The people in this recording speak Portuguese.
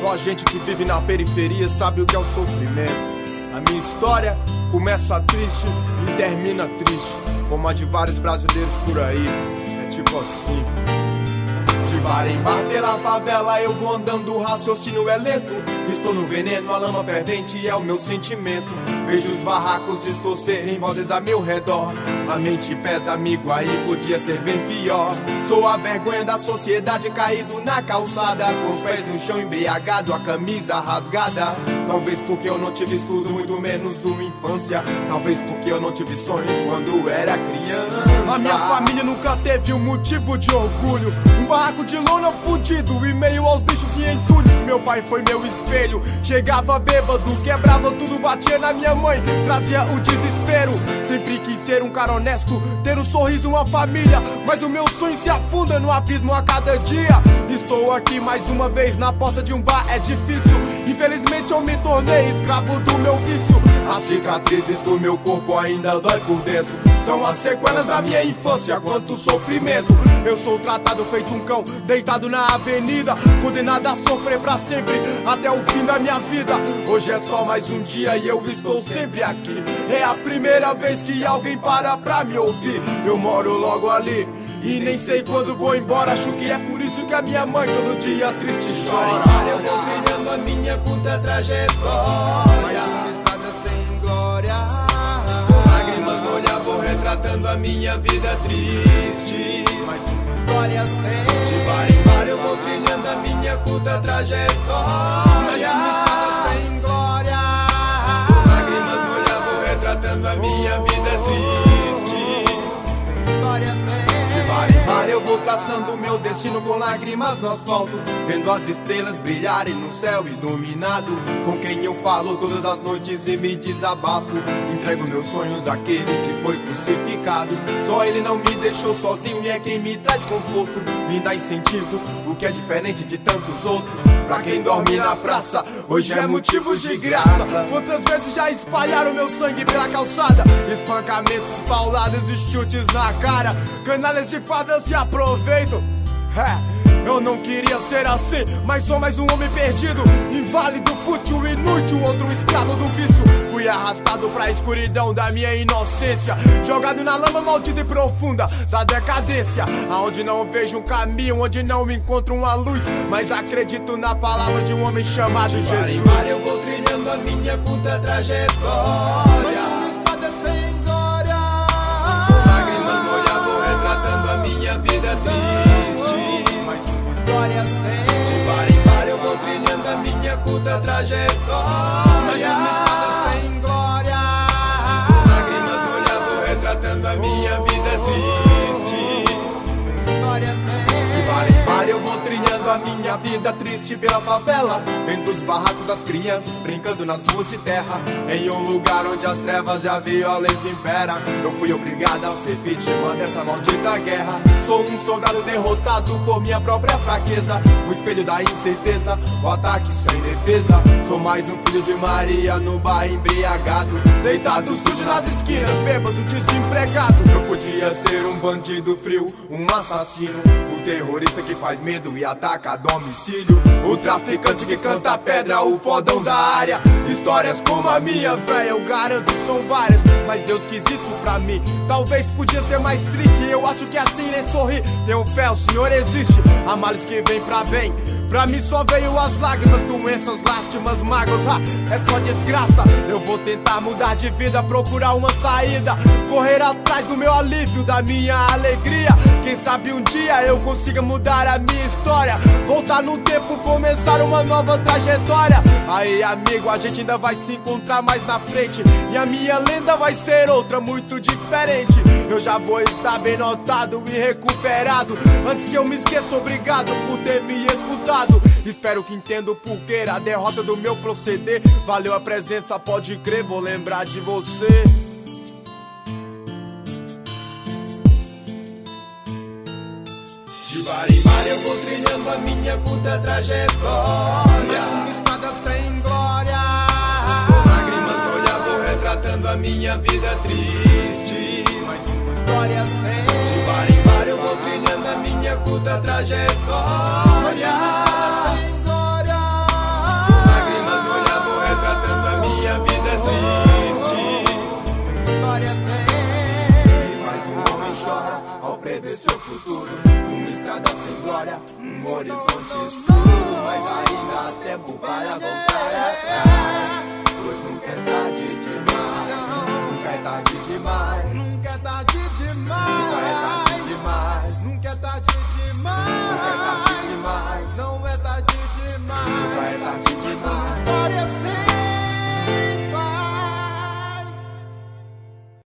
Só a gente que vive na periferia sabe o que é o sofrimento. A minha história começa triste e termina triste, como a de vários brasileiros por aí. É tipo assim. De bar em bar pela favela eu vou andando, o raciocínio é lento. Estou no veneno, a lama fervente é o meu sentimento. Vejo os barracos distorcerem vozes a meu redor. A mente pesa, amigo, aí podia ser bem pior. Sou a vergonha da sociedade caído na calçada. Com os pés no chão embriagado, a camisa rasgada. Talvez porque eu não tive estudo, muito menos uma infância. Talvez porque eu não tive sonhos quando era criança. A minha família nunca teve um motivo de orgulho. Um barraco de lona fudido e meio aos lixos e entulhos. Meu pai foi meu espelho. Chegava bêbado, quebrava tudo, batia na minha mãe, trazia o desespero. Sempre quis ser um cara honesto, ter um sorriso, uma família. Mas o meu sonho se afunda no abismo a cada dia. Estou aqui mais uma vez na porta de um bar, é difícil. Infelizmente eu me tornei escravo do. As cicatrizes do meu corpo ainda dói por dentro. São as sequelas da minha infância, quanto sofrimento. Eu sou tratado feito um cão, deitado na avenida, condenado a sofrer pra sempre, até o fim da minha vida. Hoje é só mais um dia e eu estou sempre aqui. É a primeira vez que alguém para pra me ouvir. Eu moro logo ali. E nem sei quando vou embora, acho que é por isso que a minha mãe todo dia triste chora. Eu vou trilhando a minha curta trajetória. Retratando a minha vida triste. Mais uma história sem De bar em bar eu vou trilhando a minha curta trajetória. Eu vou traçando meu destino com lágrimas no asfalto. Vendo as estrelas brilharem no céu iluminado. Com quem eu falo todas as noites e me desabafo. Entrego meus sonhos àquele que foi crucificado. Só ele não me deixou sozinho e é quem me traz conforto. Me dá incentivo, que é diferente de tantos outros. Pra quem dorme na praça, hoje é motivo de graça. Quantas vezes já espalharam meu sangue pela calçada? Espancamentos, pauladas e chutes na cara. Canalhas de fada se aproveitam. É. Eu não queria ser assim, mas sou mais um homem perdido. Inválido, fútil, inútil, outro escravo do vício. Fui arrastado pra escuridão da minha inocência. Jogado na lama maldita e profunda da decadência. Aonde não vejo um caminho, onde não encontro uma luz. Mas acredito na palavra de um homem chamado Jesus. bar eu vou trilhando a minha curta trajetória. espada De bar em bar eu vou trilhando a minha curta trajetória. A minha vida triste pela favela. Vendo os barracos das crianças brincando nas ruas de terra. Em um lugar onde as trevas e a violência impera. Eu fui obrigado a ser vítima dessa maldita guerra. Sou um soldado derrotado por minha própria fraqueza. O espelho da incerteza, o ataque sem defesa. Sou mais um filho de Maria no bar embriagado. Deitado sujo nas esquinas, bêbado, desempregado. Eu podia ser um bandido frio, um assassino. O terrorista que faz medo e ataca domicílio. O traficante que canta pedra, o fodão da área. Histórias como a minha, véi, eu garanto, são várias. Mas Deus quis isso pra mim. Talvez podia ser mais triste. Eu acho que assim nem sorri. Tenho fé, o Senhor existe. Há males que vem pra bem. Pra mim só veio as lágrimas, doenças, lástimas, mágoas, ah, é só desgraça. Eu vou tentar mudar de vida, procurar uma saída, correr atrás do meu alívio, da minha alegria. Quem sabe um dia eu consiga mudar a minha história, voltar no tempo, começar uma nova trajetória. Aí, amigo, a gente ainda vai se encontrar mais na frente, e a minha lenda vai ser outra, muito diferente. Eu já vou estar bem notado e recuperado. Antes que eu me esqueça, obrigado por ter me escutado. Espero que entenda o porquê a derrota do meu proceder. Valeu a presença, pode crer, vou lembrar de você. De bar em bar eu vou trilhando a minha curta trajetória. Mais uma espada sem glória. Com lágrimas no olhar vou retratando a minha vida triste. Mais uma história sem De bar em bar eu vou trilhando a minha curta trajetória. E mais um homem chora ao prever seu futuro. Uma estrada sem glória, um horizonte escuro. Mas ainda há tempo para voltar. atrás